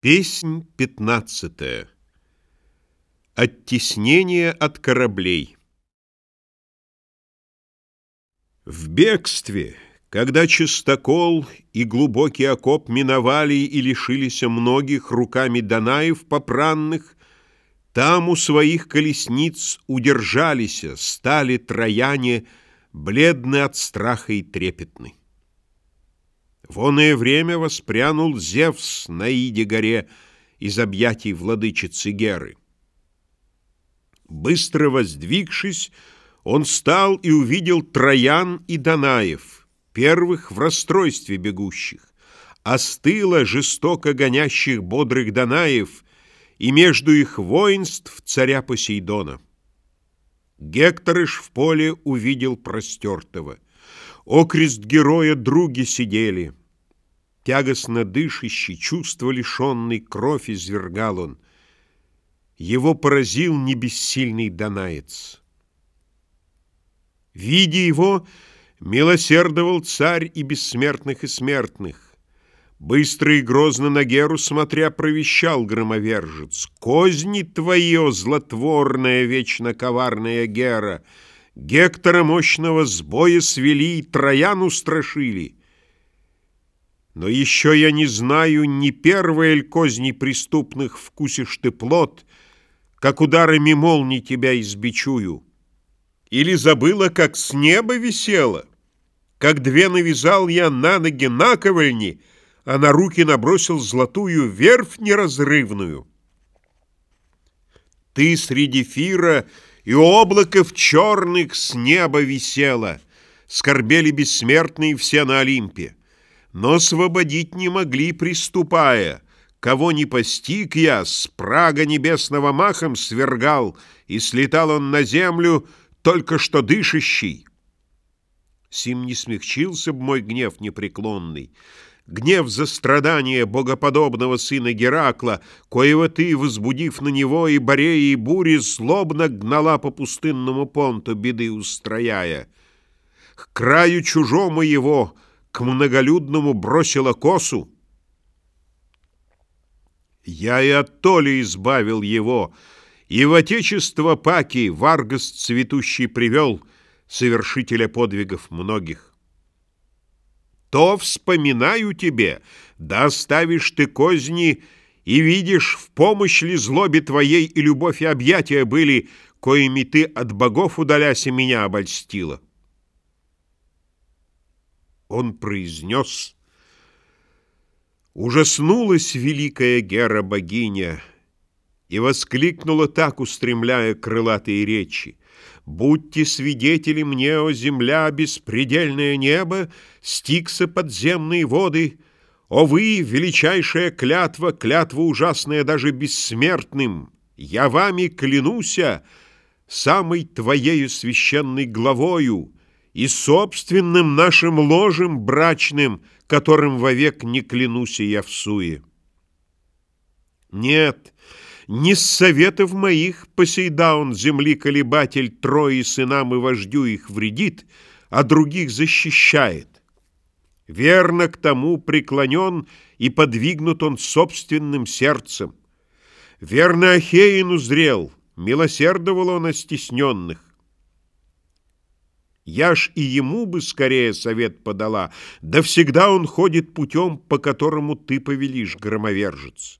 Песнь пятнадцатая. Оттеснение от кораблей. В бегстве, когда чистокол и глубокий окоп миновали и лишились многих руками Данаев попранных, там у своих колесниц удержались, стали трояне, бледны от страха и трепетны. Воное время воспрянул Зевс на Иде горе из объятий владычицы Геры. Быстро воздвигшись, он стал и увидел Троян и Данаев, первых в расстройстве бегущих, остыло жестоко гонящих бодрых Данаев и между их воинств царя Посейдона. Гектор иж в поле увидел простертого. Окрест героя други сидели — Тягостно дышащий, чувство лишенный, кровь извергал он. Его поразил небессильный донаец. Видя его, милосердовал царь и бессмертных, и смертных. Быстро и грозно на Геру смотря провещал громовержец. «Козни твое, злотворная, вечно коварная Гера! Гектора мощного с свели, Троян устрашили!» Но еще я не знаю, ни первой ль козни преступных вкусишь ты плод, Как ударами молний тебя избичую. Или забыла, как с неба висела, Как две навязал я на ноги наковальни, А на руки набросил золотую верфь неразрывную. Ты среди фира и облаков черных с неба висела, Скорбели бессмертные все на Олимпе но освободить не могли, приступая. Кого не постиг я, с прага небесного махом свергал, и слетал он на землю, только что дышащий. Сим не смягчился б мой гнев непреклонный, гнев за страдания богоподобного сына Геракла, коего ты, возбудив на него и бореи, и бури, злобно гнала по пустынному понту, беды устрояя. К краю чужому его — к многолюдному бросила косу. Я и от толи избавил его, и в отечество Паки Варгас цветущий привел, совершителя подвигов многих. То вспоминаю тебе, да оставишь ты козни, и видишь, в помощь ли злобе твоей и любовь и объятия были, коими ты от богов удаляся меня обольстила он произнес. Ужаснулась великая Гера-богиня и воскликнула так, устремляя крылатые речи. «Будьте свидетели мне, о земля, беспредельное небо, стикса подземные воды, о вы, величайшая клятва, клятва ужасная даже бессмертным, я вами клянуся, самой твоею священной главою, и собственным нашим ложем брачным, которым вовек не клянусь я в суе. Нет, не с советов моих Посейдаун, земли-колебатель, Трои сынам и вождю их вредит, а других защищает. Верно к тому преклонен и подвигнут он собственным сердцем. Верно Ахеину зрел, милосердовал он о стесненных. Я ж и ему бы скорее совет подала, да всегда он ходит путем, по которому ты повелишь, громовержец.